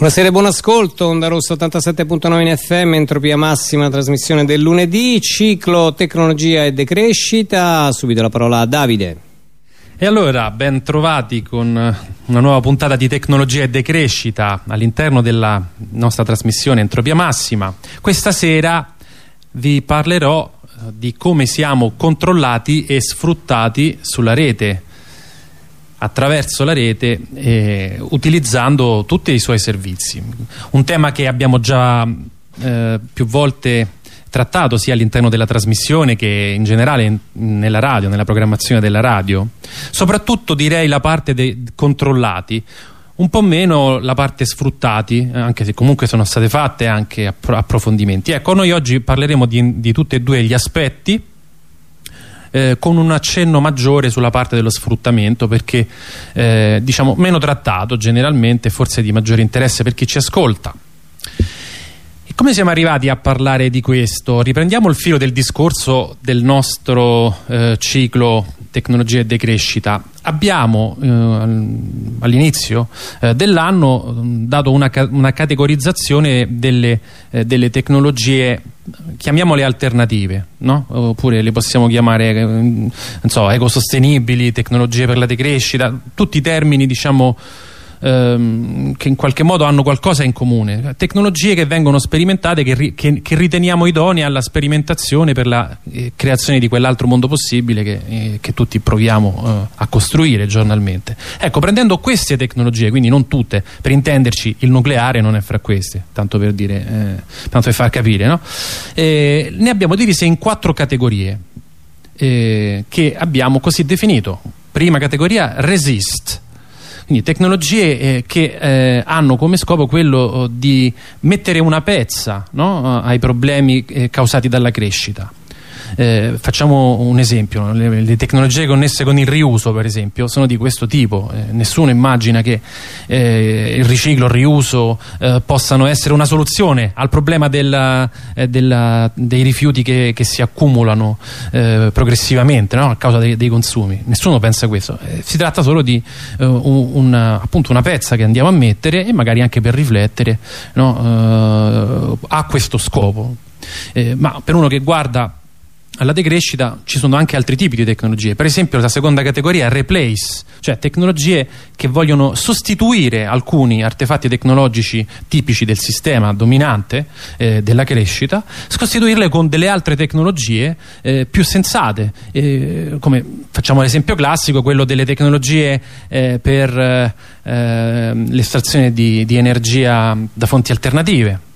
Buonasera e buon ascolto, Onda Rossa 87.9 in FM, entropia massima, trasmissione del lunedì, ciclo tecnologia e decrescita, subito la parola a Davide. E allora, ben trovati con una nuova puntata di tecnologia e decrescita all'interno della nostra trasmissione Entropia Massima. Questa sera vi parlerò eh, di come siamo controllati e sfruttati sulla rete attraverso la rete eh, utilizzando tutti i suoi servizi. Un tema che abbiamo già eh, più volte trattato sia all'interno della trasmissione che in generale nella radio, nella programmazione della radio. Soprattutto direi la parte dei controllati, un po' meno la parte sfruttati, anche se comunque sono state fatte anche approfondimenti. Ecco, noi oggi parleremo di, di tutti e due gli aspetti eh, con un accenno maggiore sulla parte dello sfruttamento perché eh, diciamo meno trattato generalmente forse di maggiore interesse per chi ci ascolta e come siamo arrivati a parlare di questo? Riprendiamo il filo del discorso del nostro eh, ciclo tecnologia e decrescita. Abbiamo eh, all'inizio eh, dell'anno dato una, una, categorizzazione delle, eh, delle tecnologie chiamiamole alternative no? oppure le possiamo chiamare eh, so, ecosostenibili, tecnologie per la decrescita tutti i termini diciamo ehm, che in qualche modo hanno qualcosa in comune. Tecnologie che vengono sperimentate che, che, che riteniamo idonee alla sperimentazione per la eh, creazione di quell'altro mondo possibile che, eh, che tutti proviamo eh, a costruire giornalmente. Ecco prendendo queste tecnologie quindi non tutte per intenderci il nucleare non è fra queste tanto per dire eh, tanto per far capire no? ne abbiamo divise in quattro categorie eh, che abbiamo così definito. Prima categoria resist quindi tecnologie eh, che eh, hanno come scopo quello oh, di mettere una pezza no, ai problemi eh, causati dalla crescita. Eh, facciamo un esempio, le, le, tecnologie connesse con il riuso per esempio sono di questo tipo, eh, nessuno immagina che eh, il riciclo, il riuso eh, possano essere una soluzione al problema della, eh, della, dei rifiuti che, che si accumulano eh, progressivamente no? a causa dei, dei, consumi, nessuno pensa a questo, si tratta solo di un, un, appunto una pezza che andiamo a mettere e magari anche per riflettere no? a questo scopo. ma per uno che guarda alla decrescita ci sono anche altri tipi di tecnologie. Per esempio la seconda categoria è replace cioè tecnologie che vogliono sostituire alcuni artefatti tecnologici tipici del sistema dominante eh, della crescita sostituirle con delle altre tecnologie eh, più sensate. Eh, come facciamo l'esempio classico quello delle tecnologie eh, per eh, l'estrazione di, di energia da fonti alternative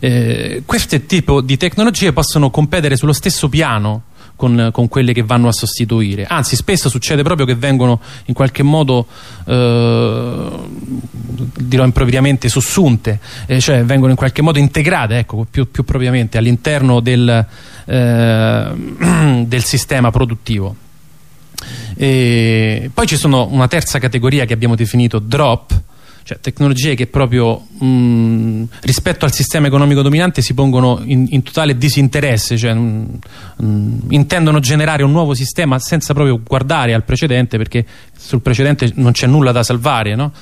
eh, questo tipo di tecnologie possono competere sullo stesso piano con, con, quelle che vanno a sostituire. Anzi spesso succede proprio che vengono in qualche modo eh, dirò impropriamente sussunte eh, cioè vengono in qualche modo integrate ecco, più, più propriamente all'interno del, eh, del sistema produttivo. E poi ci sono una terza categoria che abbiamo definito drop cioè tecnologie che proprio mh, rispetto al sistema economico dominante si pongono in, in totale disinteresse, cioè mh, mh, intendono generare un nuovo sistema senza proprio guardare al precedente perché sul precedente non c'è nulla da salvare, no?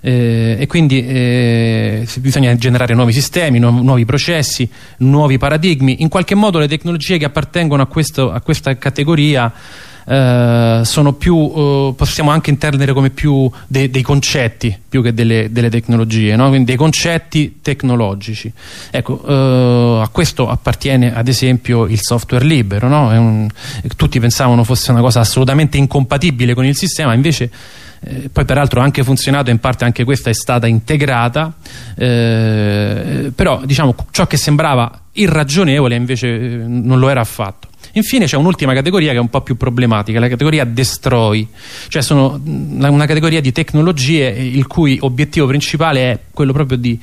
Eh, e quindi eh, bisogna generare nuovi sistemi, nu nuovi processi, nuovi paradigmi. In qualche modo le tecnologie che appartengono a, questo, a questa categoria eh, sono più, eh, possiamo anche intendere come più de dei concetti più che delle, delle tecnologie, no? quindi dei concetti tecnologici. Ecco, eh, a questo appartiene ad esempio il software libero, no? un, tutti pensavano fosse una cosa assolutamente incompatibile con il sistema, invece eh, poi peraltro ha anche funzionato in parte anche questa è stata integrata eh, però diciamo ciò che sembrava irragionevole invece eh, non lo era affatto Infine c'è un'ultima categoria che è un po' più problematica, la categoria destroy, cioè sono una categoria di tecnologie il cui obiettivo principale è quello proprio di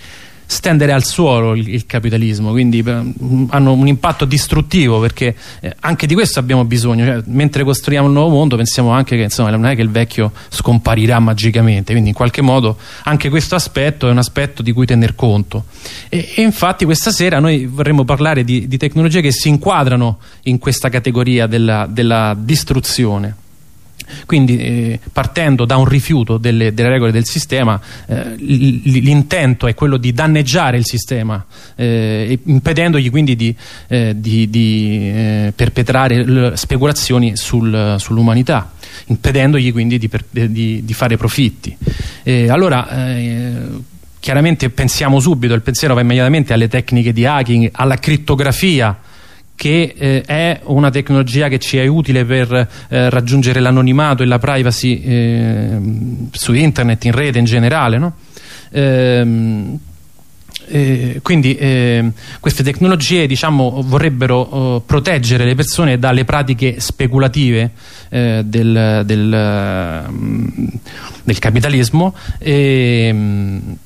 stendere al suolo il, il capitalismo, quindi eh, hanno un impatto distruttivo perché eh, anche di questo abbiamo bisogno, cioè, mentre costruiamo il nuovo mondo pensiamo anche che insomma, non è che il vecchio scomparirà magicamente, quindi in qualche modo anche questo aspetto è un aspetto di cui tener conto. E, e infatti questa sera noi vorremmo parlare di, di, tecnologie che si inquadrano in questa categoria della, della distruzione quindi eh, partendo da un rifiuto delle, delle regole del sistema eh, l'intento è quello di danneggiare il sistema eh, impedendogli quindi di, eh, di, di eh, perpetrare speculazioni sul, sull'umanità impedendogli quindi di, di fare profitti. Allora eh, chiaramente pensiamo subito il pensiero va immediatamente alle tecniche di hacking alla crittografia che eh, è una tecnologia che ci è utile per eh, raggiungere l'anonimato e la privacy eh, su internet, in rete in generale no? Ehm, eh, quindi eh, queste tecnologie diciamo, vorrebbero oh, proteggere le persone dalle pratiche speculative eh, del, del, mm, del, capitalismo e, ehm,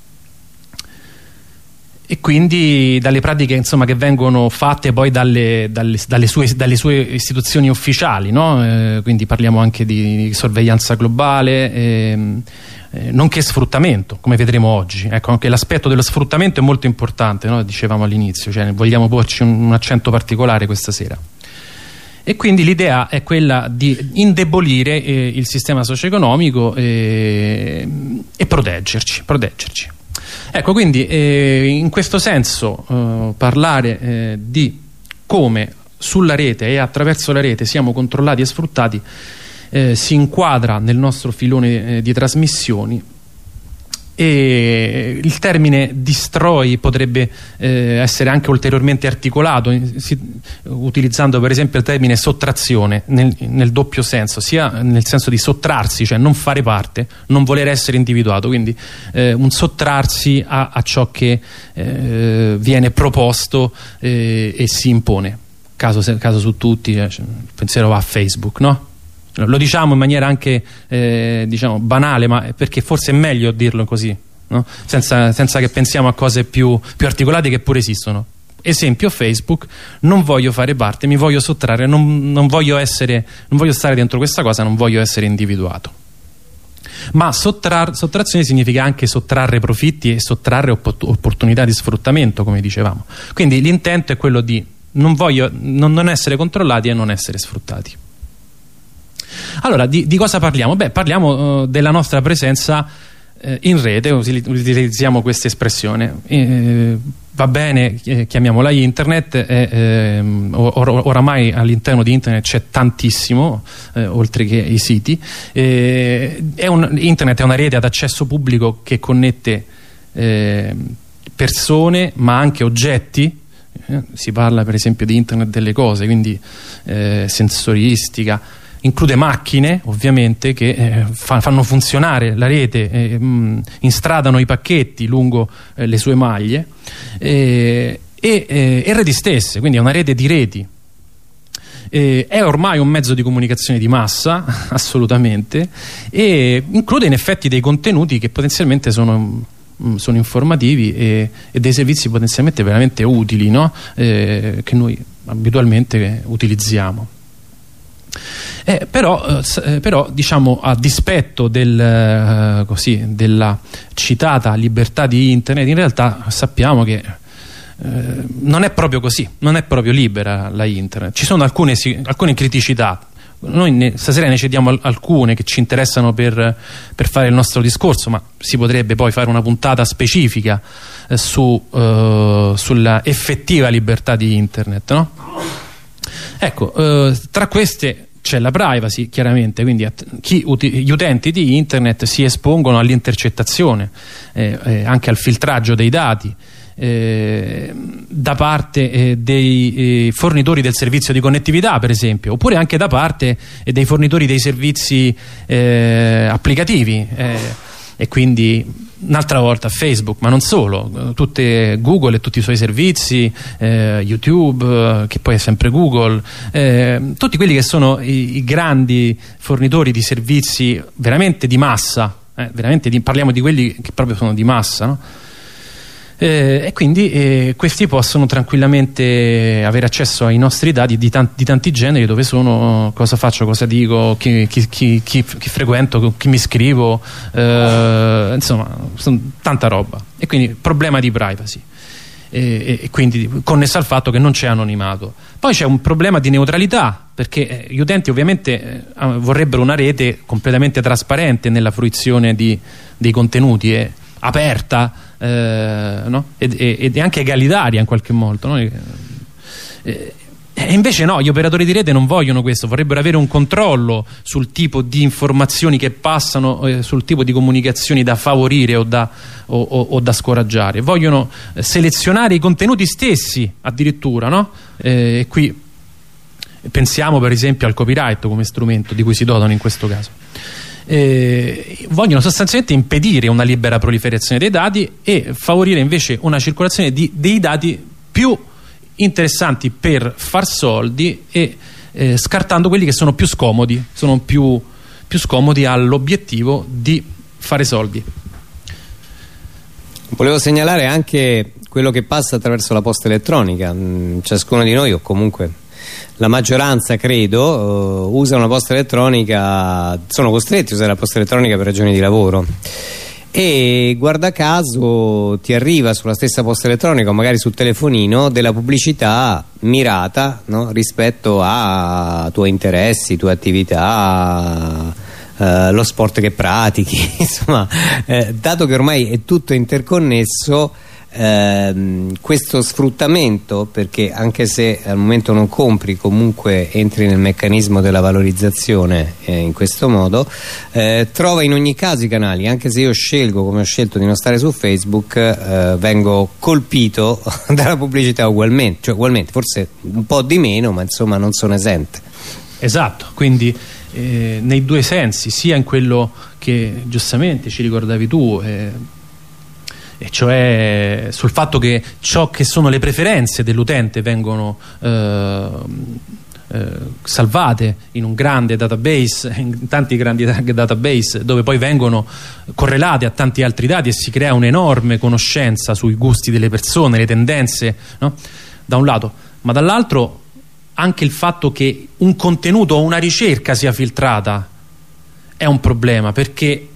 e quindi dalle pratiche insomma, che vengono fatte poi dalle, dalle, dalle, sue, dalle sue, istituzioni ufficiali no? eh, quindi parliamo anche di sorveglianza globale ehm, eh, nonché sfruttamento come vedremo oggi ecco anche l'aspetto dello sfruttamento è molto importante no? dicevamo all'inizio cioè, vogliamo porci un, un accento particolare questa sera e quindi l'idea è quella di indebolire eh, il sistema socio-economico eh, e proteggerci, proteggerci. Ecco, quindi eh, in questo senso eh, parlare eh, di come sulla rete e attraverso la rete siamo controllati e sfruttati eh, si inquadra nel nostro filone eh, di trasmissioni e il termine destroy potrebbe eh, essere anche ulteriormente articolato si, utilizzando per esempio il termine sottrazione nel, nel, doppio senso sia nel senso di sottrarsi cioè non fare parte non voler essere individuato quindi eh, un sottrarsi a, a ciò che eh, viene proposto eh, e si impone caso, caso su tutti eh, cioè, il pensiero va a Facebook no? Lo diciamo in maniera anche eh, diciamo banale ma perché forse è meglio dirlo così no? senza, senza, che pensiamo a cose più, più articolate che pure esistono. Esempio Facebook. Non voglio fare parte mi voglio sottrarre non, non, voglio essere, non voglio stare dentro questa cosa non voglio essere individuato. Ma sottrazione significa anche sottrarre profitti e sottrarre opportunità di sfruttamento come dicevamo. Quindi l'intento è quello di non, voglio, non, non essere controllati e non essere sfruttati allora, di, di cosa parliamo? Beh, parliamo uh, della nostra presenza uh, in rete, utilizziamo questa espressione. Uh, va bene, eh, chiamiamola internet, eh, ehm, or oramai all'interno di internet c'è tantissimo, eh, oltre che i siti. È un, internet è una rete ad accesso pubblico che connette ehm, persone ma anche oggetti si parla per esempio di internet delle cose quindi eh, sensoristica include macchine ovviamente che eh, fa, fanno funzionare la rete, eh, mh, instradano i pacchetti lungo eh, le sue maglie eh, e, eh, e, reti stesse, quindi è una rete di reti. è ormai un mezzo di comunicazione di massa, assolutamente, e include in effetti dei contenuti che potenzialmente sono sono informativi e, e, dei servizi potenzialmente veramente utili no? eh, che noi abitualmente utilizziamo. Eh, però, eh, però, diciamo a dispetto del, eh, così, della citata libertà di internet in realtà sappiamo che eh, non è proprio così non è proprio libera la internet ci sono alcune, alcune criticità noi ne, stasera ne cediamo alcune che ci interessano per, per, fare il nostro discorso ma si potrebbe poi fare una puntata specifica eh, su, eh, sulla effettiva libertà di internet no? Ecco tra queste c'è la privacy chiaramente quindi chi, gli utenti di internet si espongono all'intercettazione eh, eh, anche al filtraggio dei dati eh, da parte eh, dei eh, fornitori del servizio di connettività per esempio oppure anche da parte eh, dei fornitori dei servizi applicativi e quindi un'altra volta Facebook ma non solo tutte Google e tutti i suoi servizi eh, YouTube eh, che poi è sempre Google eh, tutti quelli che sono i, i, grandi fornitori di servizi veramente di massa eh, veramente di, parliamo di quelli che proprio sono di massa no? Eh, e quindi eh, questi possono tranquillamente avere accesso ai nostri dati di, tan di, tanti generi dove sono, cosa faccio, cosa dico, chi, chi, chi, chi frequento, chi mi scrivo eh, insomma tanta roba e quindi problema di privacy e, e, quindi connessa al fatto che non c'è anonimato. Poi c'è un problema di neutralità perché eh, gli utenti ovviamente eh, vorrebbero una rete completamente trasparente nella fruizione di, dei contenuti, eh, aperta eh, no? ed, ed, anche egalitaria in qualche modo. No? Eh, e invece no, gli operatori di rete non vogliono questo, vorrebbero avere un controllo sul tipo di informazioni che passano, eh, sul tipo di comunicazioni da favorire o da, o, o, o da scoraggiare. Vogliono eh, selezionare i contenuti stessi addirittura, no? Eh, e qui pensiamo per esempio al copyright come strumento di cui si dotano in questo caso. Eh, vogliono sostanzialmente impedire una libera proliferazione dei dati e favorire invece una circolazione di, dei dati più interessanti per far soldi e eh, scartando quelli che sono più scomodi, sono più, più scomodi all'obiettivo di fare soldi. Volevo segnalare anche quello che passa attraverso la posta elettronica. Mm, ciascuno di noi, o comunque la maggioranza, credo, uh, usa una posta elettronica, sono costretti a usare la posta elettronica per ragioni di lavoro e guarda caso ti arriva sulla stessa posta elettronica o magari sul telefonino della pubblicità mirata no? rispetto a tuoi interessi, tue attività eh, lo sport che pratichi insomma eh, dato che ormai è tutto interconnesso ehm, questo sfruttamento perché anche se al momento non compri comunque entri nel meccanismo della valorizzazione eh, in questo modo eh, trova in ogni caso i canali. Anche se io scelgo come ho scelto di non stare su Facebook eh, vengo colpito dalla pubblicità ugualmente cioè ugualmente forse un po' di meno ma insomma non sono esente. Esatto quindi eh, nei due sensi sia in quello che giustamente ci ricordavi tu eh, e cioè sul fatto che ciò che sono le preferenze dell'utente vengono eh, eh, salvate in un grande database, in tanti grandi database dove poi vengono correlate a tanti altri dati e si crea un'enorme conoscenza sui gusti delle persone, le tendenze, no? da un lato, ma dall'altro anche il fatto che un contenuto o una ricerca sia filtrata è un problema perché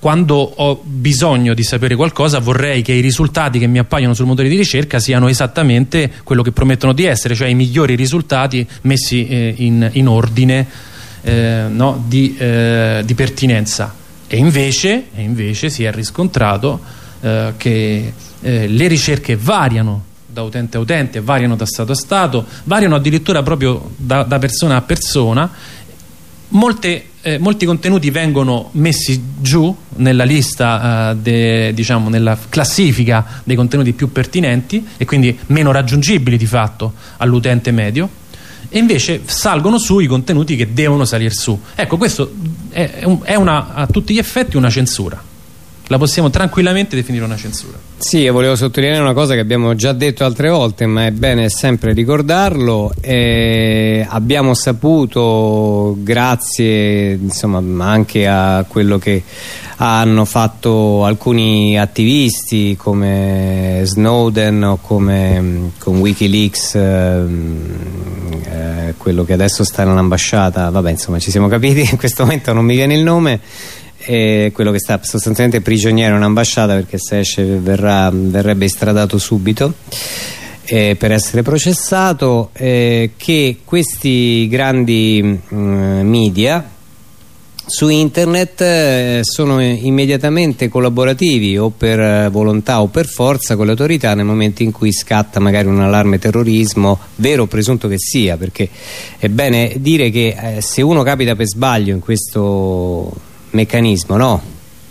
quando ho bisogno di sapere qualcosa vorrei che i risultati che mi appaiono sul motore di ricerca siano esattamente quello che promettono di essere, cioè i migliori risultati messi eh, in, in, ordine eh, no, di, eh, di, pertinenza. E invece, e invece, si è riscontrato eh, che eh, le ricerche variano da utente a utente, variano da stato a stato, variano addirittura proprio da, da persona a persona Molte, eh, molti contenuti vengono messi giù nella lista, eh, de, diciamo nella classifica dei contenuti più pertinenti e quindi meno raggiungibili di fatto all'utente medio e invece salgono su i contenuti che devono salire su. Ecco, questo è, è una, a tutti gli effetti una censura la possiamo tranquillamente definire una censura. Sì, io volevo sottolineare una cosa che abbiamo già detto altre volte, ma è bene sempre ricordarlo. Eh, abbiamo saputo, grazie insomma, anche a quello che hanno fatto alcuni attivisti come Snowden o come con Wikileaks, eh, eh, quello che adesso sta nell'ambasciata, vabbè insomma ci siamo capiti, in questo momento non mi viene il nome è quello che sta sostanzialmente prigioniero in ambasciata perché se esce verrà, verrebbe estradato subito eh, per essere processato eh, che questi grandi mh, mm, media su internet eh, sono immediatamente collaborativi o per volontà o per forza con le autorità nel momento in cui scatta magari un allarme terrorismo vero o presunto che sia perché è bene dire che eh, se uno capita per sbaglio in questo meccanismo, no?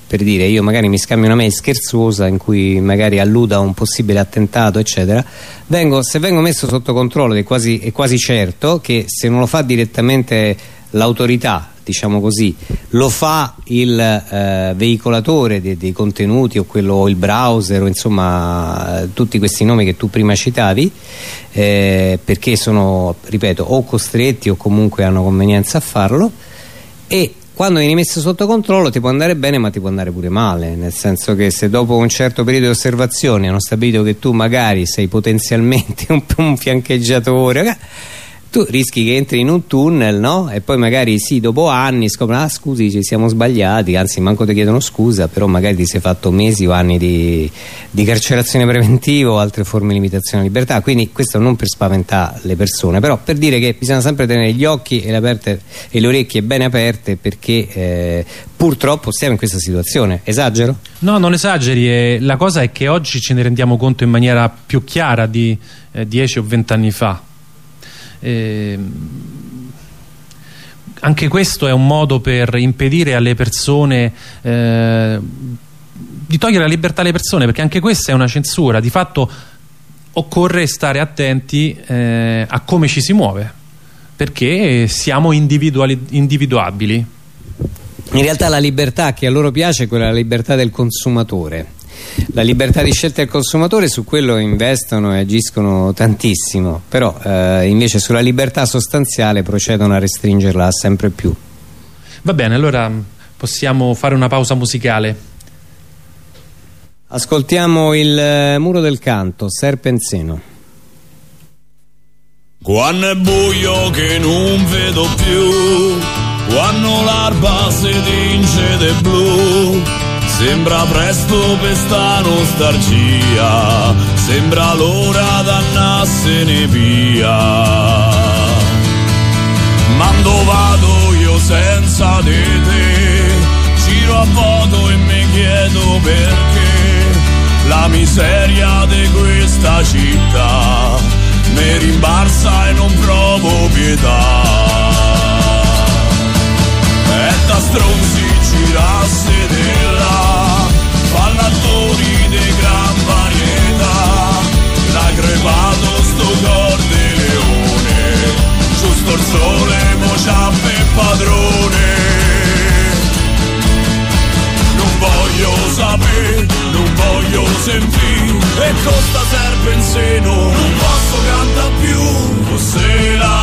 Per dire, io magari mi scambio una mail scherzosa in cui magari alluda a un possibile attentato, eccetera, vengo, se vengo messo sotto controllo è quasi, è quasi certo che se non lo fa direttamente l'autorità, diciamo così, lo fa il eh, veicolatore dei, dei, contenuti o, quello, il browser o insomma tutti questi nomi che tu prima citavi eh, perché sono, ripeto, o costretti o comunque hanno convenienza a farlo e quando vieni messo sotto controllo ti può andare bene ma ti può andare pure male nel senso che se dopo un certo periodo di osservazione hanno stabilito che tu magari sei potenzialmente un, un fiancheggiatore tu rischi che entri in un tunnel no? e poi magari sì dopo anni scoprono ah scusi ci siamo sbagliati anzi manco ti chiedono scusa però magari ti sei fatto mesi o anni di, di carcerazione preventiva o altre forme di limitazione della libertà quindi questo non per spaventare le persone però per dire che bisogna sempre tenere gli occhi e le, aperte, e le orecchie ben aperte perché eh, purtroppo siamo in questa situazione esagero? No non esageri la cosa è che oggi ce ne rendiamo conto in maniera più chiara di eh, 10 o 20 anni fa eh, anche questo è un modo per impedire alle persone eh, di togliere la libertà alle persone perché anche questa è una censura. Di fatto occorre stare attenti eh, a come ci si muove perché siamo individuabili. In realtà la libertà che a loro piace è quella della libertà del consumatore la libertà di scelta del consumatore su quello investono e agiscono tantissimo però eh, invece sulla libertà sostanziale procedono a restringerla sempre più. Va bene allora possiamo fare una pausa musicale. Ascoltiamo il eh, muro del canto Serpenzeno quando è buio che non vedo più quando l'alba si tinge di blu Sembra presto per sta nostalgia, sembra l'ora d'annarsene via. Mando vado io senza di te, giro a vuoto e mi chiedo perché la miseria di questa città mi rimbalza e non provo pietà. E da stronzi girasse di sto cor di leone, giusto il sole mo e padrone. Non voglio sapere, non voglio sentire, e costa serpe in seno, non posso cantare più, fosse la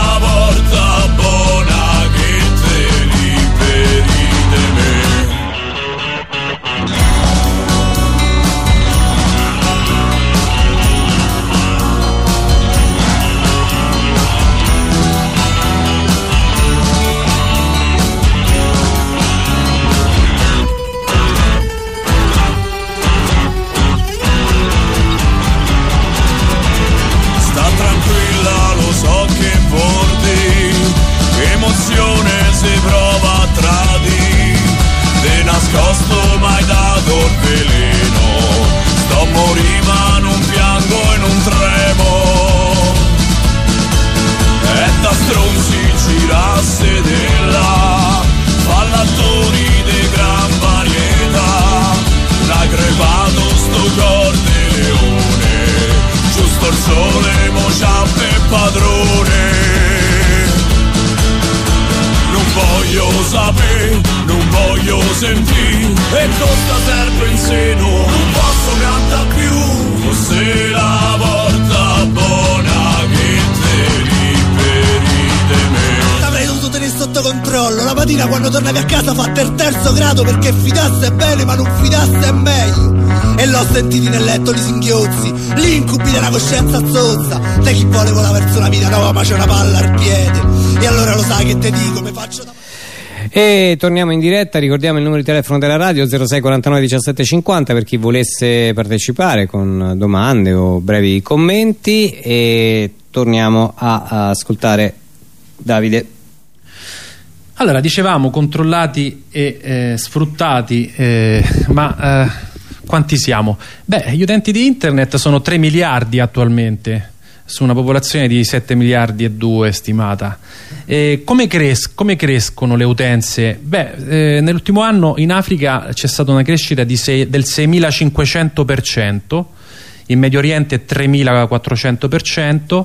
sentiti nel letto li singhiozzi, l'incubi della coscienza zozza, da chi vuole volare verso la vita? Nuova ma c'è una palla al piede, e allora lo sai che te dico, mi faccio da... E torniamo in diretta, ricordiamo il numero di telefono della radio 06 49 17 50 per chi volesse partecipare con domande o brevi commenti. E torniamo a, a ascoltare Davide. Allora, dicevamo controllati e eh, sfruttati, eh, ma eh, quanti siamo? Beh, gli utenti di internet sono 3 miliardi attualmente su una popolazione di 7 miliardi e 2 stimata. E come, cres come, crescono le utenze? Beh, eh, nell'ultimo anno in Africa c'è stata una crescita del 6.500%, in Medio Oriente 3.400%,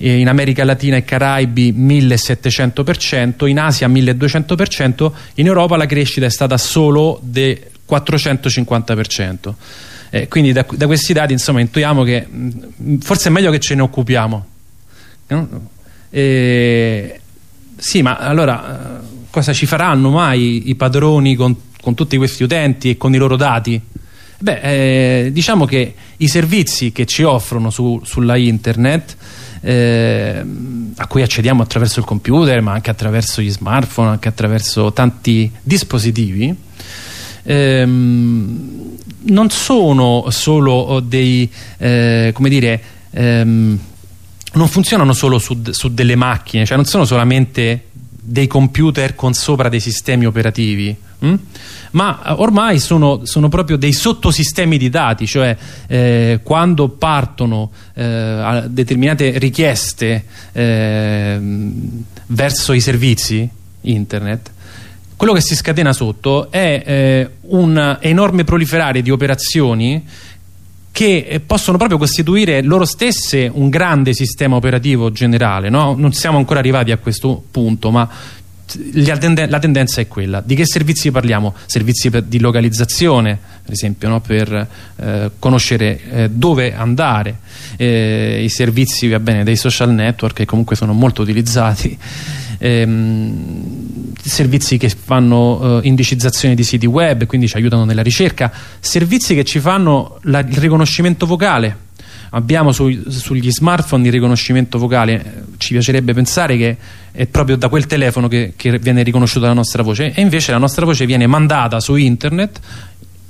in America Latina e Caraibi 1700%, in Asia 1200%, in Europa la crescita è stata solo del 450%. Eh, quindi da, da, questi dati insomma intuiamo che mh, mm, forse è meglio che ce ne occupiamo. Eh, sì, ma allora eh, cosa ci faranno mai i padroni con, con, tutti questi utenti e con i loro dati? Beh, eh, diciamo che i servizi che ci offrono su, sulla internet eh, a cui accediamo attraverso il computer ma anche attraverso gli smartphone anche attraverso tanti dispositivi ehm, non sono solo dei eh, come dire ehm, non funzionano solo su, su delle macchine cioè non sono solamente dei computer con sopra dei sistemi operativi hm? Ma eh, ormai sono, sono, proprio dei sottosistemi di dati cioè eh, quando partono eh, determinate richieste eh, verso i servizi internet quello che si scatena sotto è eh, un enorme proliferare di operazioni che eh, possono proprio costituire loro stesse un grande sistema operativo generale no? non siamo ancora arrivati a questo punto ma la tendenza è quella. Di che servizi parliamo? Servizi di localizzazione, per esempio, no? per eh, conoscere eh, dove andare, eh, i servizi bene, dei social network che comunque sono molto utilizzati, ehm, servizi che fanno eh, indicizzazione di siti web, quindi ci aiutano nella ricerca, servizi che ci fanno la, il riconoscimento vocale abbiamo su, sugli smartphone il riconoscimento vocale. Ci piacerebbe pensare che è proprio da quel telefono che, che viene riconosciuta la nostra voce. E invece la nostra voce viene mandata su internet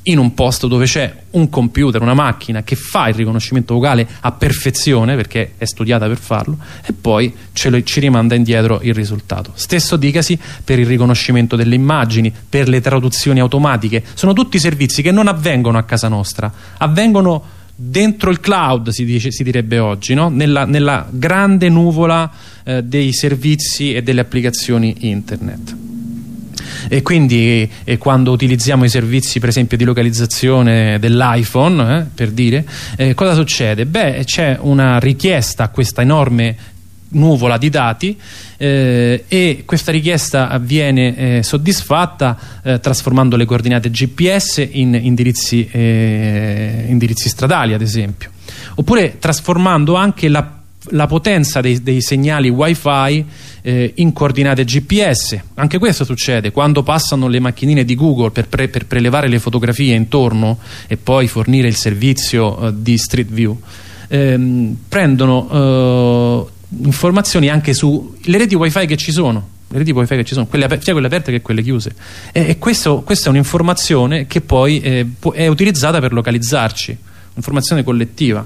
in un posto dove c'è un computer, una macchina che fa il riconoscimento vocale a perfezione perché è studiata per farlo e poi lo, ci rimanda indietro il risultato. Stesso dicasi per il riconoscimento delle immagini, per le traduzioni automatiche, sono tutti servizi che non avvengono a casa nostra, avvengono dentro il cloud si, dice, si direbbe oggi no? nella, nella, grande nuvola eh, dei servizi e delle applicazioni internet e quindi eh, quando utilizziamo i servizi per esempio di localizzazione dell'iPhone eh, per dire eh, cosa succede? beh c'è una richiesta a questa enorme nuvola di dati eh, e questa richiesta viene eh, soddisfatta eh, trasformando le coordinate GPS in indirizzi, eh, indirizzi, stradali ad esempio. Oppure trasformando anche la, la potenza dei, dei, segnali wifi eh, in coordinate GPS anche questo succede. Quando passano le macchinine di Google per, pre, per prelevare le fotografie intorno e poi fornire il servizio eh, di Street View ehm, prendono informazioni anche sulle reti wifi che ci sono le reti wifi che ci sono, quelle sia quelle aperte che quelle chiuse. E, e questo, questa è un'informazione che poi eh, è utilizzata per localizzarci un'informazione collettiva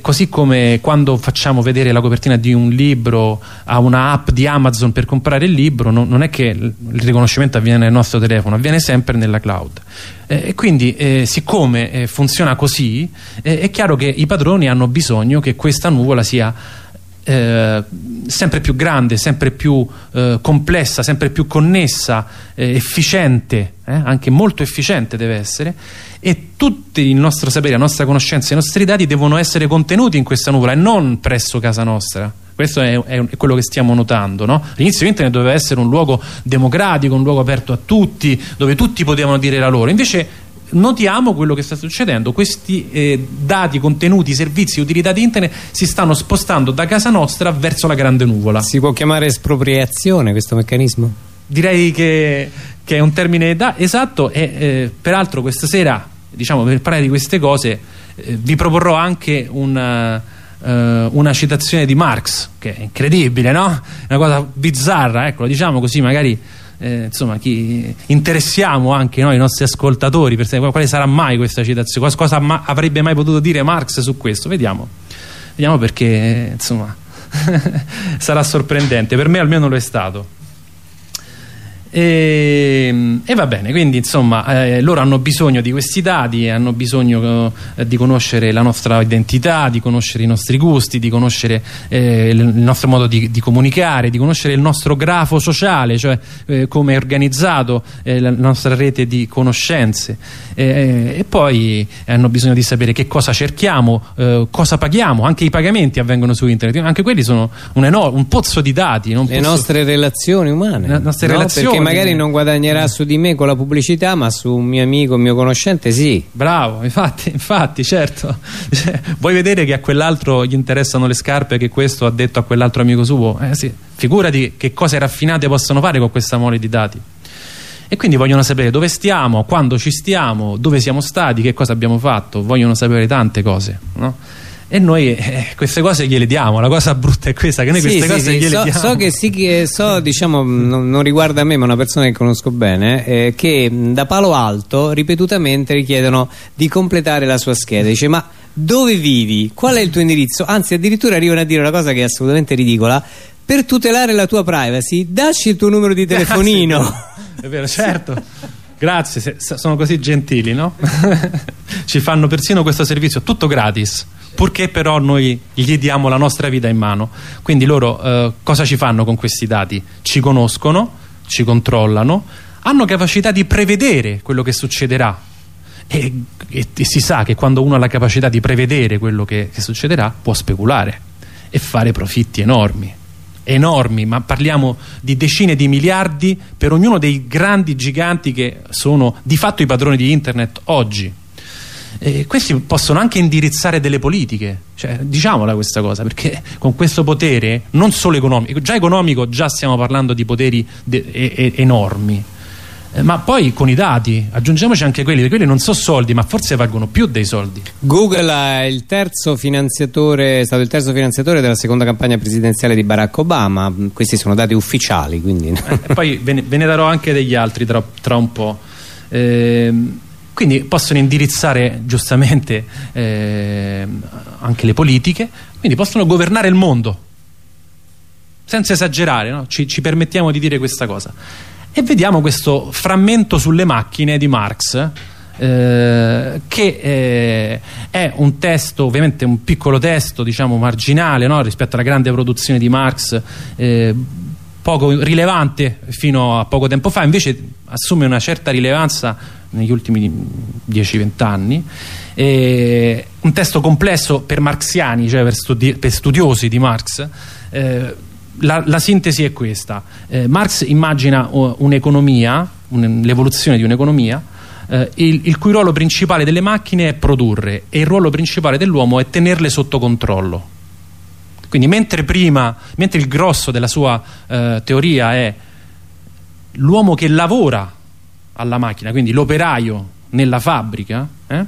così come quando facciamo vedere la copertina di un libro a una app di Amazon per comprare il libro no, non è che il riconoscimento avviene nel nostro telefono avviene sempre nella cloud. Eh, e quindi eh, siccome eh, funziona così eh, è chiaro che i padroni hanno bisogno che questa nuvola sia eh, sempre più grande, sempre più eh, complessa, sempre più connessa, eh, efficiente, eh, anche molto efficiente deve essere e tutto il nostro sapere, la nostra conoscenza, i nostri dati devono essere contenuti in questa nuvola e non presso casa nostra. Questo è, è, è quello che stiamo notando. No? All'inizio internet doveva essere un luogo democratico, un luogo aperto a tutti, dove tutti potevano dire la loro. Invece notiamo quello che sta succedendo questi eh, dati, contenuti, servizi, utilità di internet si stanno spostando da casa nostra verso la grande nuvola si può chiamare espropriazione questo meccanismo? direi che, che è un termine da, esatto e eh, peraltro questa sera diciamo per parlare di queste cose eh, vi proporrò anche una, eh, una citazione di Marx che è incredibile no? una cosa bizzarra ecco diciamo così magari eh, insomma, chi, interessiamo anche noi, i nostri ascoltatori per sapere quale sarà mai questa citazione, cosa ma, avrebbe mai potuto dire Marx su questo, vediamo, vediamo perché insomma sarà sorprendente, per me almeno lo è stato. E, e, va bene, quindi insomma eh, loro hanno bisogno di questi dati, hanno bisogno eh, di conoscere la nostra identità, di conoscere i nostri gusti, di conoscere eh, il nostro modo di, di, comunicare, di conoscere il nostro grafo sociale, cioè eh, come è organizzato eh, la nostra rete di conoscenze eh, e poi hanno bisogno di sapere che cosa cerchiamo, cosa paghiamo, anche i pagamenti avvengono su internet, anche quelli sono un, un pozzo di dati. Le pozzo... nostre relazioni umane. Le nostre no? relazioni magari non guadagnerà su di me con la pubblicità ma su un mio amico, un mio conoscente sì. Bravo, infatti, infatti certo. Cioè, vuoi vedere che a quell'altro gli interessano le scarpe che questo ha detto a quell'altro amico suo? Eh sì, figurati che cose raffinate possono fare con questa mole di dati. E quindi vogliono sapere dove stiamo, quando ci stiamo, dove siamo stati, che cosa abbiamo fatto. Vogliono sapere tante cose no? E noi eh, queste cose gliele diamo la cosa brutta è questa che noi Sì, queste sì, cose sì, gliele so, diamo so che sì che so, diciamo, non, non riguarda me, ma una persona che conosco bene, eh, che mh, da Palo Alto ripetutamente richiedono di completare la sua scheda. Dice: Ma dove vivi? Qual è il tuo indirizzo? Anzi, addirittura arrivano a dire una cosa che è assolutamente ridicola. Per tutelare la tua privacy, dacci il tuo numero di telefonino. è vero certo grazie sono così gentili no? ci fanno persino questo servizio tutto gratis purché però noi gli diamo la nostra vita in mano. Quindi loro eh, cosa ci fanno con questi dati? ci conoscono ci controllano hanno capacità di prevedere quello che succederà. E, e- e si sa che quando uno ha la capacità di prevedere quello che, che succederà può speculare e fare profitti enormi. Enormi ma parliamo di decine di miliardi per ognuno dei grandi giganti che sono di fatto i padroni di internet oggi e questi possono anche indirizzare delle politiche cioè, diciamola questa cosa perché con questo potere non solo economico già economico già stiamo parlando di poteri enormi Eh, ma poi con i dati aggiungiamoci anche quelli quelli non sono soldi ma forse valgono più dei soldi Google è il terzo finanziatore, è stato il terzo finanziatore della seconda campagna presidenziale di Barack Obama. Questi sono dati ufficiali, quindi. e poi ve ne, ve ne darò anche degli altri tra, tra un po' Ehm, quindi possono indirizzare giustamente ehm, anche le politiche quindi possono governare il mondo senza esagerare no? ci, ci permettiamo di dire questa cosa e vediamo questo frammento sulle macchine di Marx eh, che eh, è un testo ovviamente un piccolo testo diciamo marginale no? rispetto alla grande produzione di Marx eh, poco rilevante fino a poco tempo fa invece assume una certa rilevanza negli ultimi 10-20 anni. Eh, un testo complesso per marxiani cioè per, studi- per studiosi di Marx eh, la, la sintesi è questa. Eh, Marx immagina uh, un'economia un- l'evoluzione di un'economia eh, il, il cui ruolo principale delle macchine è produrre e il ruolo principale dell'uomo è tenerle sotto controllo. Quindi mentre prima mentre il grosso della sua eh, teoria è l'uomo che lavora alla macchina quindi l'operaio nella fabbrica eh?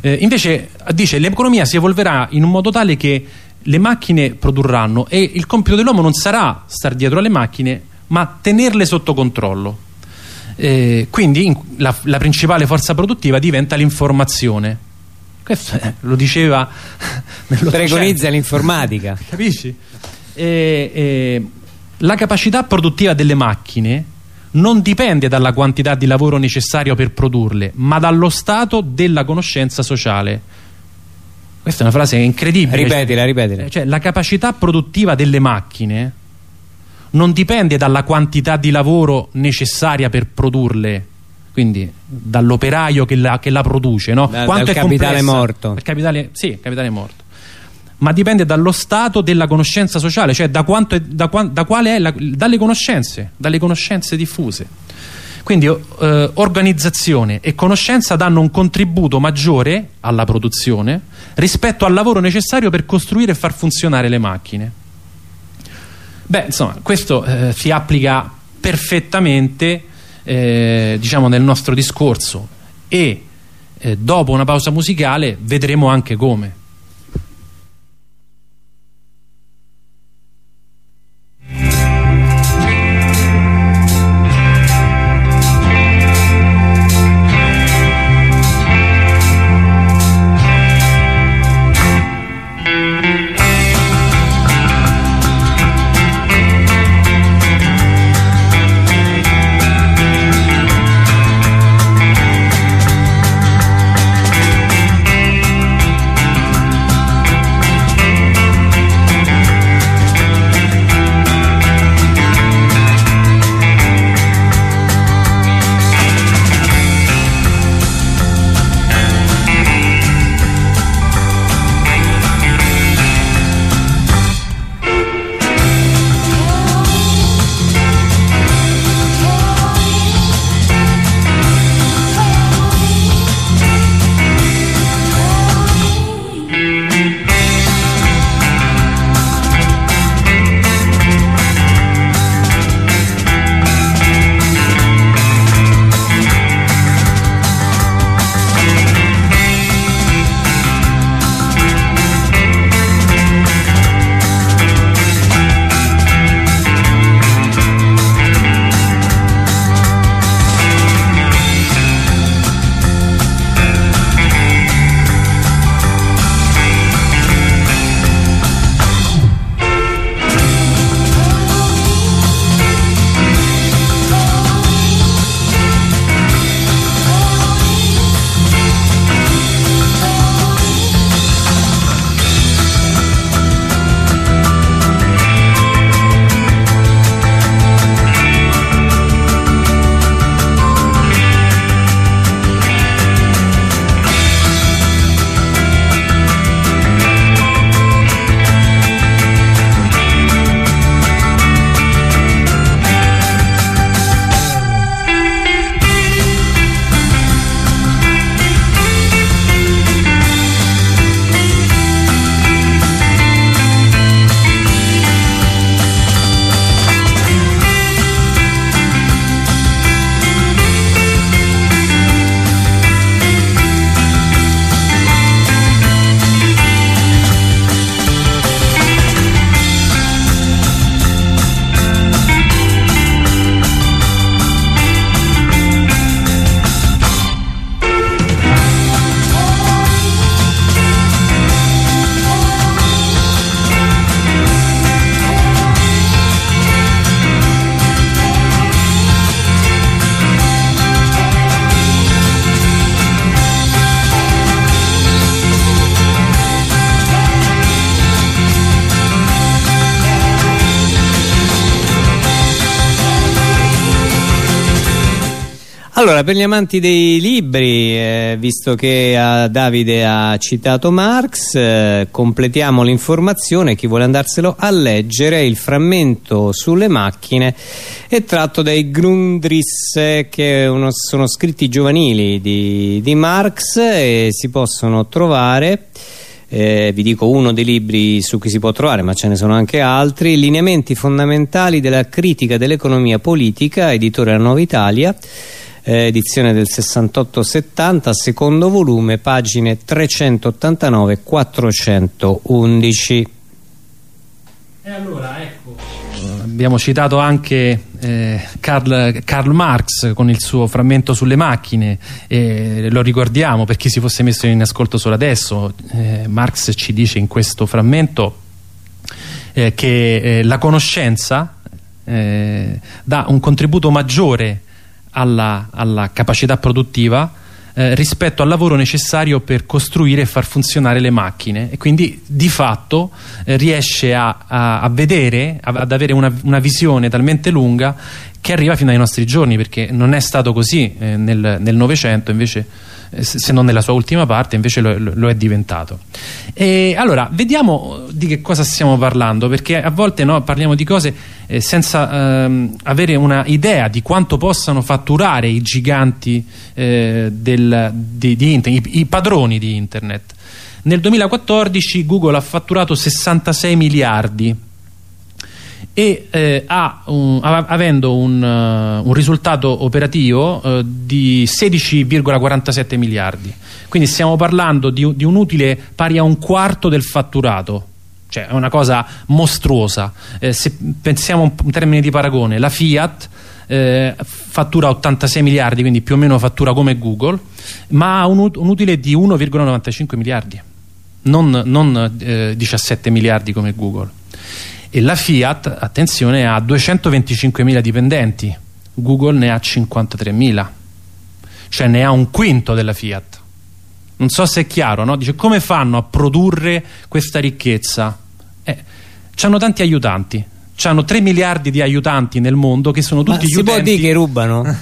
Eh, invece dice l'economia si evolverà in un modo tale che le macchine produrranno e il compito dell'uomo non sarà star dietro alle macchine ma tenerle sotto controllo Eh, quindi in- la, la principale forza produttiva diventa l'informazione questo eh, lo diceva. Preconizza l'informatica. Capisci? E- e la capacità produttiva delle macchine non dipende dalla quantità di lavoro necessario per produrle, ma dallo stato della conoscenza sociale. Questa è una frase incredibile. Ripetila, ripetila. Cioè, la capacità produttiva delle macchine non dipende dalla quantità di lavoro necessaria per produrle, quindi dall'operaio che la, che la produce, no? Da- Quanto dal è capitale complessa- morto. dal capitale, sì, il capitale morto. Ma dipende dallo stato della conoscenza sociale, cioè da, è- da, da la- dalle conoscenze, dalle conoscenze diffuse. Quindi eh, organizzazione e conoscenza danno un contributo maggiore alla produzione rispetto al lavoro necessario per costruire e far funzionare le macchine. Beh, insomma, questo eh, si applica perfettamente eh, diciamo nel nostro discorso e eh, dopo una pausa musicale vedremo anche come. Per gli amanti dei libri, eh, visto che eh, Davide ha citato Marx, eh, completiamo l'informazione, chi vuole andarselo a leggere, il frammento sulle macchine è tratto dai Grundrisse, che uno, sono scritti giovanili di, di Marx e si possono trovare eh, vi dico uno dei libri su cui si può trovare ma ce ne sono anche altri lineamenti fondamentali della critica dell'economia politica editore La Nuova Italia eh, edizione del 68-70 secondo volume pagine 389-411 e allora ecco. Abbiamo citato anche eh, Karl, Karl, Marx con il suo frammento sulle macchine eh, lo ricordiamo per chi si fosse messo in ascolto solo adesso. Eh, Marx ci dice in questo frammento eh, che eh, la conoscenza eh, dà un contributo maggiore alla, alla capacità produttiva eh, rispetto al lavoro necessario per costruire e far funzionare le macchine. E quindi di fatto eh, riesce a, a, a vedere, ad avere una, una, visione talmente lunga che arriva fino ai nostri giorni perché non è stato così eh, nel Novecento invece se non nella sua ultima parte invece lo, lo, è diventato. E allora vediamo di che cosa stiamo parlando perché a volte no, parliamo di cose eh, senza ehm, avere una idea di quanto possano fatturare i giganti eh, del, di, di internet, i, i padroni di internet. Nel 2014 Google ha fatturato 66 miliardi e eh, un, avendo un, uh, un, risultato operativo uh, di 16,47 miliardi. Quindi stiamo parlando di, di, un utile pari a un quarto del fatturato. Cioè è una cosa mostruosa. Eh, se pensiamo un termine di paragone la Fiat eh, fattura 86 miliardi quindi più o meno fattura come Google ma ha un, un utile di 1,95 miliardi non, non eh, 17 miliardi come Google e la Fiat, attenzione, ha 225.000 dipendenti, Google ne ha 53.000, cioè ne ha un quinto della Fiat. Non so se è chiaro, no? Dice come fanno a produrre questa ricchezza? Eh, hanno tanti aiutanti, hanno 3 miliardi di aiutanti nel mondo che sono tutti Ma si può dire che rubano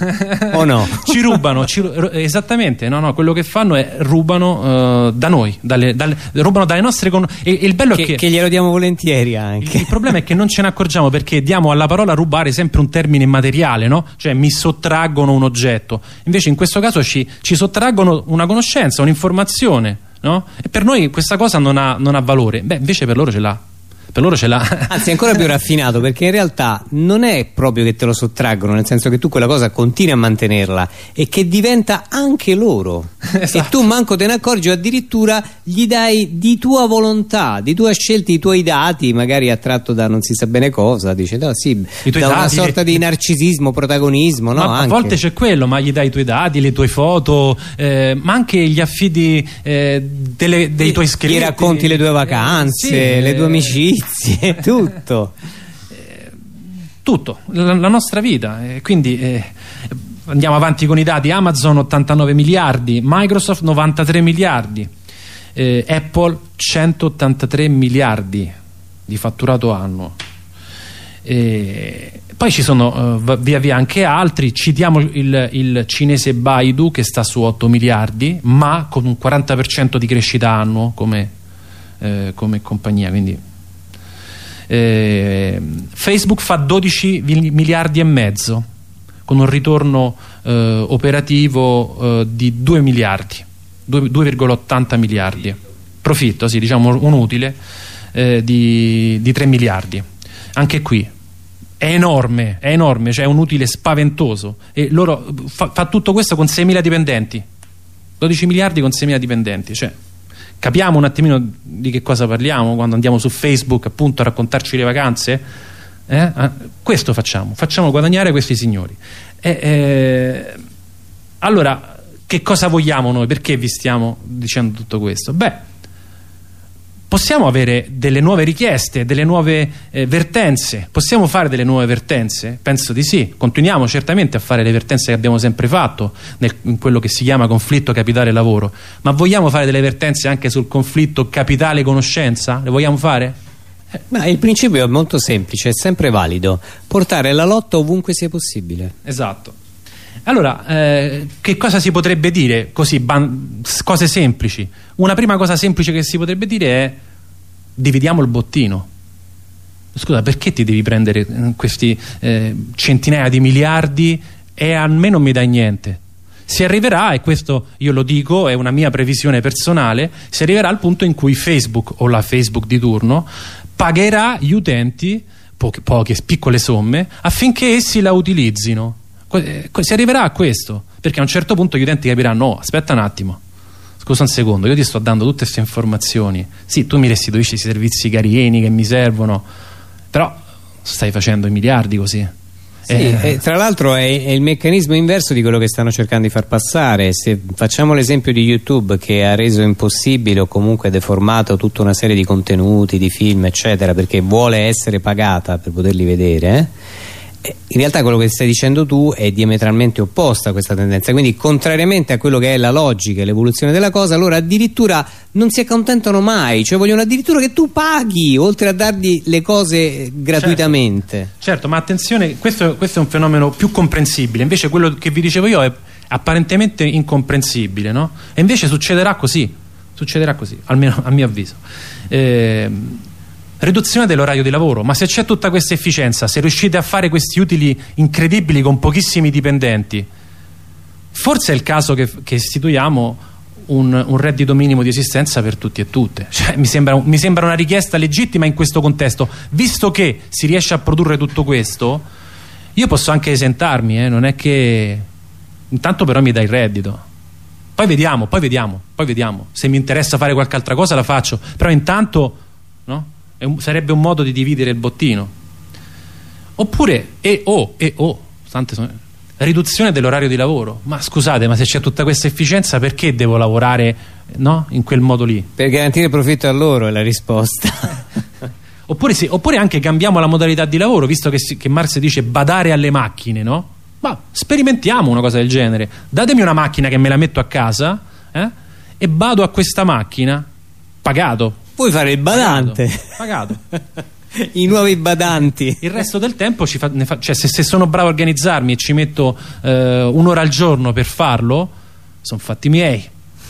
o no? ci rubano ci, esattamente no, no, quello che fanno è rubano uh, da noi dalle, dalle, rubano dalle nostre e, e il bello che, è che che glielo diamo volentieri anche il, il problema è che non ce ne accorgiamo perché diamo alla parola rubare sempre un termine materiale no? cioè mi sottraggono un oggetto invece in questo caso ci, ci sottraggono una conoscenza un'informazione no? e per noi questa cosa non ha, non ha valore beh invece per loro ce l'ha per loro ce l'ha. Anzi è ancora più raffinato perché in realtà non è proprio che te lo sottraggono nel senso che tu quella cosa continui a mantenerla e che diventa anche loro. Esatto. e tu manco te ne accorgi o addirittura gli dai di tua volontà di tua scelta i tuoi dati magari attratto da non si sa bene cosa dice no, sì, da dati, una sorta le... di narcisismo protagonismo no, a volte c'è quello ma gli dai i tuoi dati le tue foto eh, ma anche gli affidi eh, delle, dei tuoi iscritti gli racconti le tue vacanze sì, le tue amicizie notizie, tutto. Eh, tutto, la, la, nostra vita. Eh, quindi eh, andiamo avanti con i dati. Amazon 89 miliardi, Microsoft 93 miliardi, eh, Apple 183 miliardi di fatturato annuo. poi ci sono uh, via via anche altri, citiamo il, il, cinese Baidu che sta su 8 miliardi, ma con un 40% di crescita annuo come, eh, come compagnia, quindi eh, Facebook fa 12 miliardi e mezzo con un ritorno eh, operativo eh, di 2 miliardi 2,80 miliardi. Profitto, sì, diciamo un utile eh, di, di 3 miliardi. Anche qui è enorme, è enorme, cioè un utile spaventoso. E loro fa, fa tutto questo con 6.000 dipendenti. 12 miliardi con 6.000 dipendenti cioè capiamo un attimino di che cosa parliamo quando andiamo su Facebook appunto a raccontarci le vacanze eh? Ah, questo facciamo, facciamo guadagnare questi signori eh, eh, allora che cosa vogliamo noi, perché vi stiamo dicendo tutto questo? beh possiamo avere delle nuove richieste, delle nuove eh, vertenze, possiamo fare delle nuove vertenze? Penso di sì, continuiamo certamente a fare le vertenze che abbiamo sempre fatto nel, in quello che si chiama conflitto capitale-lavoro, ma vogliamo fare delle vertenze anche sul conflitto capitale-conoscenza? Le vogliamo fare? Eh. Ma il principio è molto semplice, è sempre valido, portare la lotta ovunque sia possibile. Esatto. Allora, eh, che cosa si potrebbe dire così, cose semplici? Una prima cosa semplice che si potrebbe dire è dividiamo il bottino. Scusa, perché ti devi prendere eh, questi eh, centinaia di miliardi e a me non mi dai niente? Si arriverà, e questo io lo dico, è una mia previsione personale, si arriverà al punto in cui Facebook o la Facebook di turno pagherà gli utenti poche, poche piccole somme affinché essi la utilizzino si arriverà a questo perché a un certo punto gli utenti capiranno oh, aspetta un attimo scusa un secondo io ti sto dando tutte queste informazioni sì tu mi restituisci i servizi carini che mi servono però stai facendo i miliardi così sì, eh. tra l'altro è, è, il meccanismo inverso di quello che stanno cercando di far passare se facciamo l'esempio di YouTube che ha reso impossibile o comunque deformato tutta una serie di contenuti, di film eccetera perché vuole essere pagata per poterli vedere eh? Eh, in realtà quello che stai dicendo tu è diametralmente opposta a questa tendenza quindi contrariamente a quello che è la logica e l'evoluzione della cosa loro addirittura non si accontentano mai cioè vogliono addirittura che tu paghi oltre a dargli le cose gratuitamente certo, certo ma attenzione questo, questo, è un fenomeno più comprensibile. Invece quello che vi dicevo io è apparentemente incomprensibile no? e invece succederà così succederà così almeno a mio avviso. Eh, riduzione dell'orario di lavoro. Ma se c'è tutta questa efficienza se riuscite a fare questi utili incredibili con pochissimi dipendenti forse è il caso che, che istituiamo un, un, reddito minimo di esistenza per tutti e tutte. Cioè, mi, sembra, mi, sembra, una richiesta legittima in questo contesto. Visto che si riesce a produrre tutto questo io posso anche esentarmi eh? non è che intanto però mi dai il reddito. Poi vediamo, poi vediamo, poi vediamo. Se mi interessa fare qualche altra cosa la faccio. Però intanto no? Un, sarebbe un modo di dividere il bottino oppure e o e o riduzione dell'orario di lavoro ma scusate ma se c'è tutta questa efficienza perché devo lavorare no? in quel modo lì per garantire profitto a loro è la risposta oppure, sì, oppure, anche cambiamo la modalità di lavoro visto che, che Marx dice badare alle macchine no? ma sperimentiamo una cosa del genere datemi una macchina che me la metto a casa eh? e vado a questa macchina pagato Puoi fare il badante. Pagato. I nuovi badanti. Il resto del tempo, fa, fa, cioè se, se, sono bravo a organizzarmi e ci metto eh, un'ora al giorno per farlo, sono fatti miei.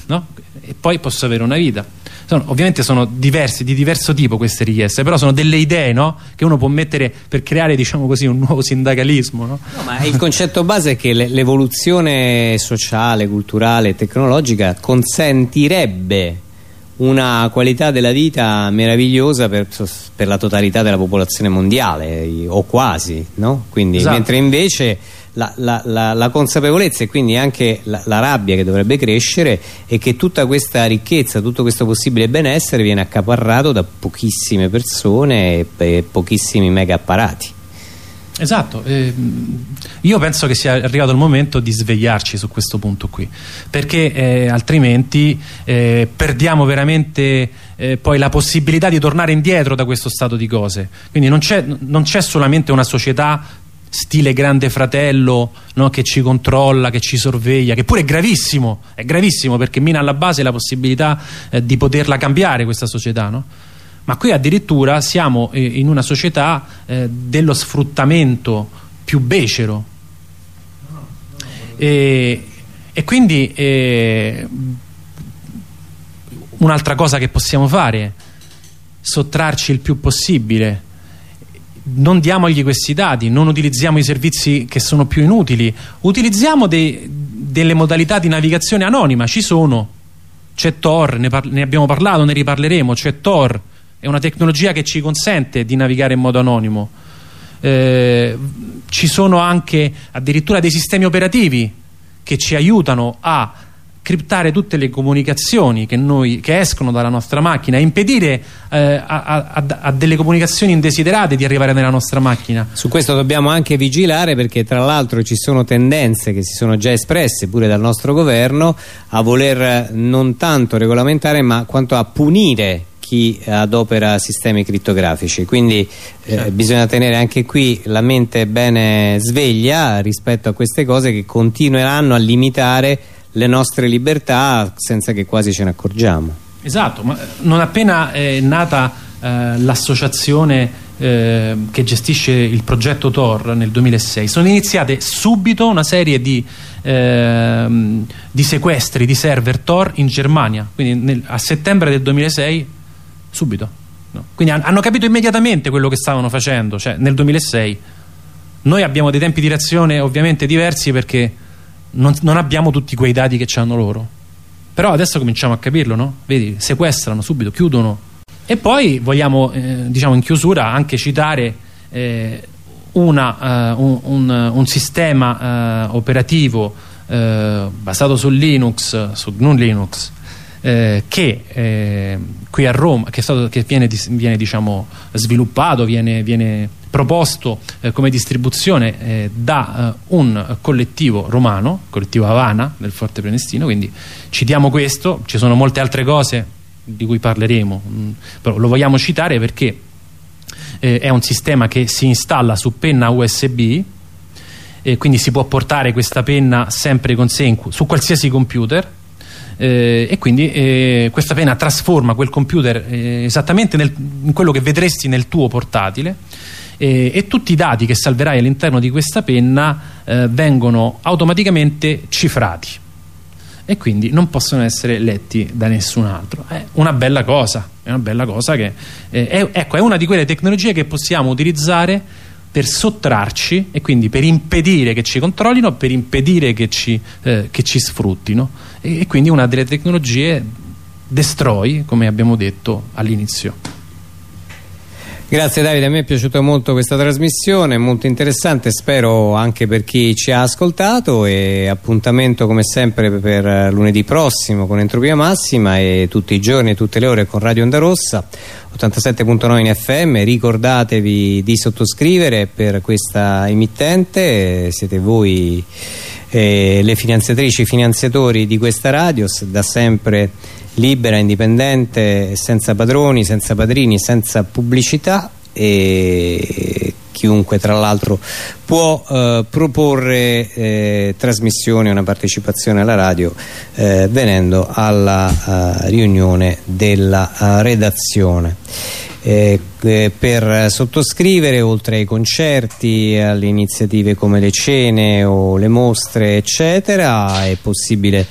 No? E poi posso avere una vita. Sono, ovviamente sono diversi, di diverso tipo queste richieste, però sono delle idee no? che uno può mettere per creare diciamo così, un nuovo sindacalismo. No? ma il concetto base è che l'evoluzione sociale, culturale e tecnologica consentirebbe una qualità della vita meravigliosa per, per, la totalità della popolazione mondiale o quasi no? quindi, esatto. mentre invece la, la, la, la, consapevolezza e quindi anche la, rabbia che dovrebbe crescere è che tutta questa ricchezza tutto questo possibile benessere viene accaparrato da pochissime persone e, e pochissimi mega apparati Esatto, eh, io penso che sia arrivato il momento di svegliarci su questo punto qui, perché eh, altrimenti eh, perdiamo veramente eh, poi la possibilità di tornare indietro da questo stato di cose. Quindi non c'è solamente una società stile grande fratello no, che ci controlla, che ci sorveglia, che pure è gravissimo, è gravissimo perché mina alla base la possibilità eh, di poterla cambiare questa società, no? Ma qui addirittura siamo eh, in una società eh, dello sfruttamento più becero. E, e quindi eh, un'altra cosa che possiamo fare sottrarci il più possibile. Non diamogli questi dati non utilizziamo i servizi che sono più inutili. Utilizziamo dei, delle modalità di navigazione anonima ci sono. C'è Tor, ne, ne abbiamo parlato, ne riparleremo. C'è Tor è una tecnologia che ci consente di navigare in modo anonimo eh, ci sono anche addirittura dei sistemi operativi che ci aiutano a criptare tutte le comunicazioni che, noi, che escono dalla nostra macchina impedire eh, a, a, a, delle comunicazioni indesiderate di arrivare nella nostra macchina. Su questo dobbiamo anche vigilare perché tra l'altro ci sono tendenze che si sono già espresse pure dal nostro governo a voler non tanto regolamentare ma quanto a punire chi adopera sistemi crittografici. Quindi eh, certo. bisogna tenere anche qui la mente bene sveglia rispetto a queste cose che continueranno a limitare le nostre libertà senza che quasi ce ne accorgiamo. Esatto ma non appena è nata eh, l'associazione eh, che gestisce il progetto Tor nel 2006 sono iniziate subito una serie di, eh, di sequestri di server Tor in Germania. Quindi nel, a settembre del 2006 subito no? quindi han, hanno capito immediatamente quello che stavano facendo cioè nel 2006 noi abbiamo dei tempi di reazione ovviamente diversi perché non, non abbiamo tutti quei dati che hanno loro però adesso cominciamo a capirlo no? vedi sequestrano subito chiudono e poi vogliamo, eh, diciamo in chiusura, anche citare eh, una, uh, un, un, un, sistema uh, operativo uh, basato su Linux, su GNU Linux, che qui a Roma, che, stato, che viene, viene diciamo, sviluppato, viene, viene proposto come distribuzione da un collettivo romano, collettivo Havana del Forte Prenestino, quindi citiamo questo, ci sono molte altre cose di cui parleremo, mm, però lo vogliamo citare perché eh, è un sistema che si installa su penna USB quindi si può portare questa penna sempre con sé su qualsiasi computer eh, e quindi eh, questa penna trasforma quel computer eh, esattamente nel, in quello che vedresti nel tuo portatile eh, e tutti i dati che salverai all'interno di questa penna eh, vengono automaticamente cifrati. E quindi non possono essere letti da nessun altro. È una bella cosa è una bella cosa che è, ecco, è una di quelle tecnologie che possiamo utilizzare per sottrarci e quindi per impedire che ci controllino per impedire che ci, eh, che ci sfruttino. E, e quindi una delle tecnologie destroy come abbiamo detto all'inizio Grazie Davide, a me è piaciuta molto questa trasmissione, molto interessante, spero anche per chi ci ha ascoltato. E appuntamento come sempre per lunedì prossimo con Entropia Massima e tutti i giorni e tutte le ore con Radio Onda Rossa 87.9 in FM, ricordatevi di sottoscrivere per questa emittente, siete voi eh, le finanziatrici e finanziatori di questa radio, da sempre libera, indipendente, senza padroni, senza padrini, senza pubblicità e chiunque tra l'altro può eh, proporre eh, trasmissioni, una partecipazione alla radio eh, venendo alla uh, riunione della uh, redazione. Eh, eh, per sottoscrivere oltre ai concerti, alle iniziative come le cene o le mostre eccetera è possibile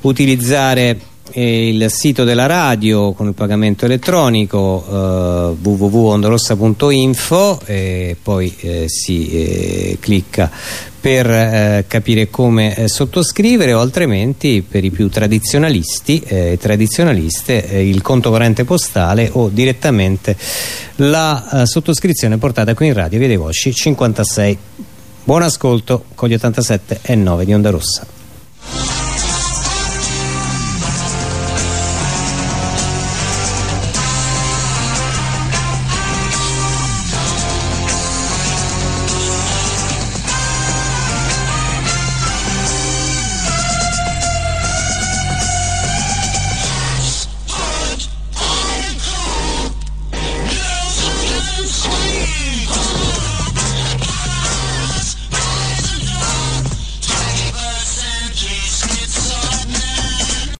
utilizzare il sito della radio con il pagamento elettronico eh, www.ondorossa.info e poi eh, si eh, clicca per eh, capire come eh, sottoscrivere. O altrimenti per i più tradizionalisti e eh, tradizionaliste il conto corrente postale o direttamente la sottoscrizione portata qui in radio Via dei Vosci 56 buon ascolto con gli 87 e 9 di Onda Rossa